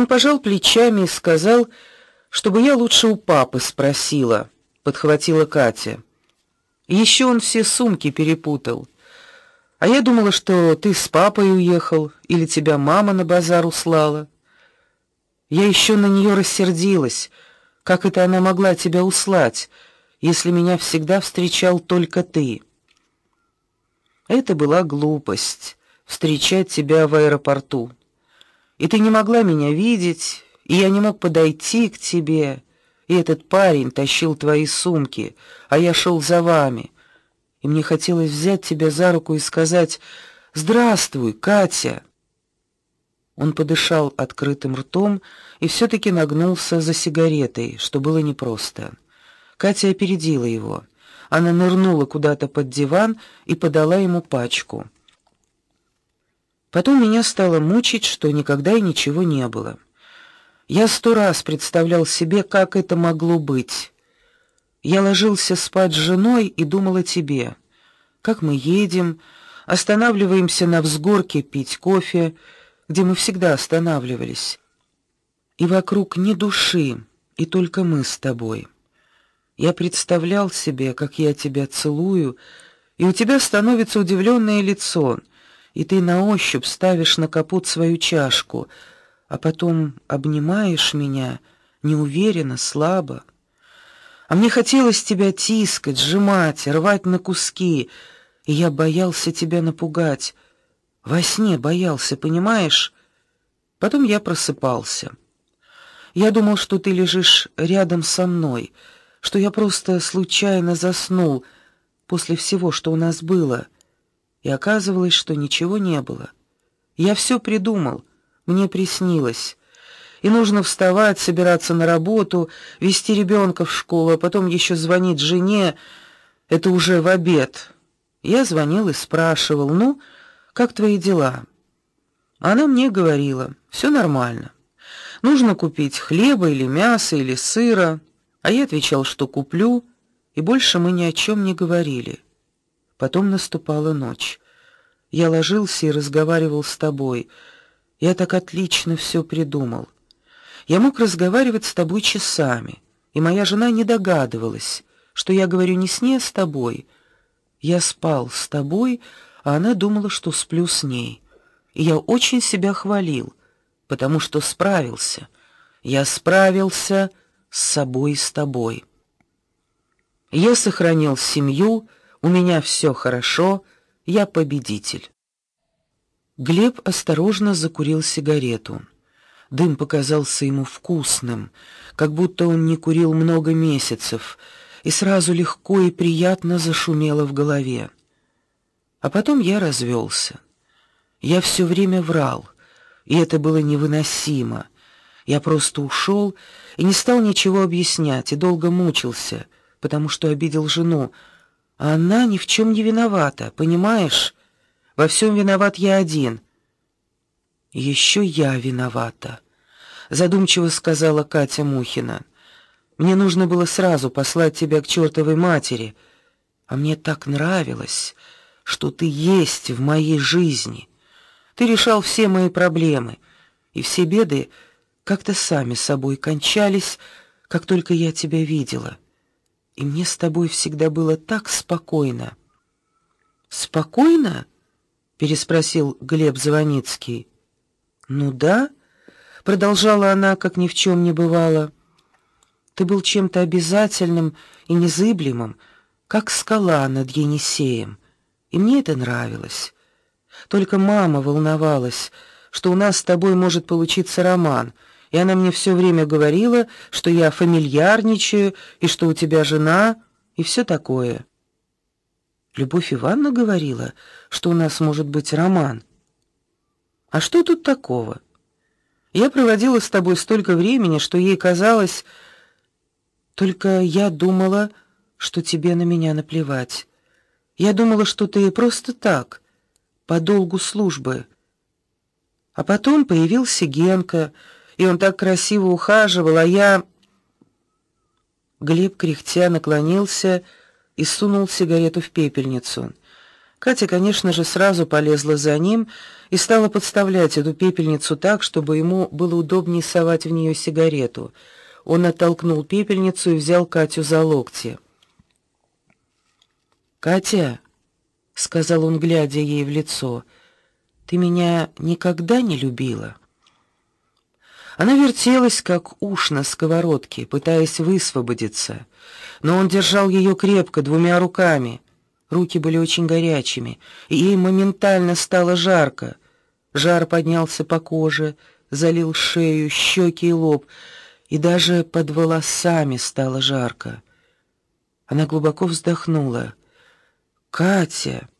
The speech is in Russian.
Он пожал плечами и сказал, чтобы я лучше у папы спросила, подхватила Катя. Еще он все сумки перепутал. А я думала, что ты с папой уехал или тебя мама на базар услала. Я еще на нее рассердилась. Как это она могла тебя услать, если меня всегда встречал только ты? Это была глупость встречать тебя в аэропорту. И ты не могла меня видеть, и я не мог подойти к тебе. И этот парень тащил твои сумки, а я шел за вами. И мне хотелось взять тебя за руку и сказать: "Здравствуй, Катя". Он подышал открытым ртом и все таки нагнулся за сигаретой, что было непросто. Катя опередила его. Она нырнула куда-то под диван и подала ему пачку. Потом меня стало мучить, что никогда и ничего не было. Я сто раз представлял себе, как это могло быть. Я ложился спать с женой и думал о тебе. Как мы едем, останавливаемся на взгорке пить кофе, где мы всегда останавливались. И вокруг ни души, и только мы с тобой. Я представлял себе, как я тебя целую, и у тебя становится удивленное лицо, и ты на ощупь ставишь на капот свою чашку, а потом обнимаешь меня неуверенно, слабо. А мне хотелось тебя тискать, сжимать, рвать на куски, и я боялся тебя напугать. Во сне боялся, понимаешь? Потом я просыпался. Я думал, что ты лежишь рядом со мной что я просто случайно заснул после всего, что у нас было. И оказывалось, что ничего не было. Я все придумал, мне приснилось. И нужно вставать, собираться на работу, вести ребенка в школу, а потом еще звонить жене. Это уже в обед. Я звонил и спрашивал: "Ну, как твои дела?" Она мне говорила: все нормально. Нужно купить хлеба или мяса или сыра. А я отвечал, что куплю, и больше мы ни о чем не говорили. Потом наступала ночь. Я ложился и разговаривал с тобой. Я так отлично все придумал. Я мог разговаривать с тобой часами, и моя жена не догадывалась, что я говорю не с ней, а с тобой. Я спал с тобой, а она думала, что сплю с ней. И я очень себя хвалил, потому что справился. Я справился с собой и с тобой. Я сохранил семью, у меня все хорошо, я победитель. Глеб осторожно закурил сигарету. Дым показался ему вкусным, как будто он не курил много месяцев, и сразу легко и приятно зашумело в голове. А потом я развелся. Я все время врал, и это было невыносимо. Я просто ушел и не стал ничего объяснять, и долго мучился, потому что обидел жену. Она ни в чем не виновата, понимаешь? Во всем виноват я один. Еще я виновата, задумчиво сказала Катя Мухина. Мне нужно было сразу послать тебя к чертовой матери, а мне так нравилось, что ты есть в моей жизни. Ты решал все мои проблемы, и все беды как-то сами собой кончались, как только я тебя видела. И мне с тобой всегда было так спокойно. Спокойно? переспросил Глеб Звоницкий. Ну да, продолжала она, как ни в чем не бывало. Ты был чем-то обязательным и незыблемым, как скала над Енисеем, и мне это нравилось. Только мама волновалась, что у нас с тобой может получиться роман и она мне все время говорила, что я фамильярничаю и что у тебя жена и все такое. Любовь Ивановна говорила, что у нас может быть роман. А что тут такого? Я проводила с тобой столько времени, что ей казалось, только я думала, что тебе на меня наплевать. Я думала, что ты просто так, по долгу службы. А потом появился Генка, и он так красиво ухаживал, а я Глеб кряхтя наклонился и сунул сигарету в пепельницу. Катя, конечно же, сразу полезла за ним и стала подставлять эту пепельницу так, чтобы ему было удобнее совать в нее сигарету. Он оттолкнул пепельницу и взял Катю за локти. "Катя", сказал он, глядя ей в лицо. "Ты меня никогда не любила?" Она вертелась как уж на сковородке, пытаясь высвободиться, но он держал ее крепко двумя руками. Руки были очень горячими, и ей моментально стало жарко. Жар поднялся по коже, залил шею, щеки и лоб, и даже под волосами стало жарко. Она глубоко вздохнула. Катя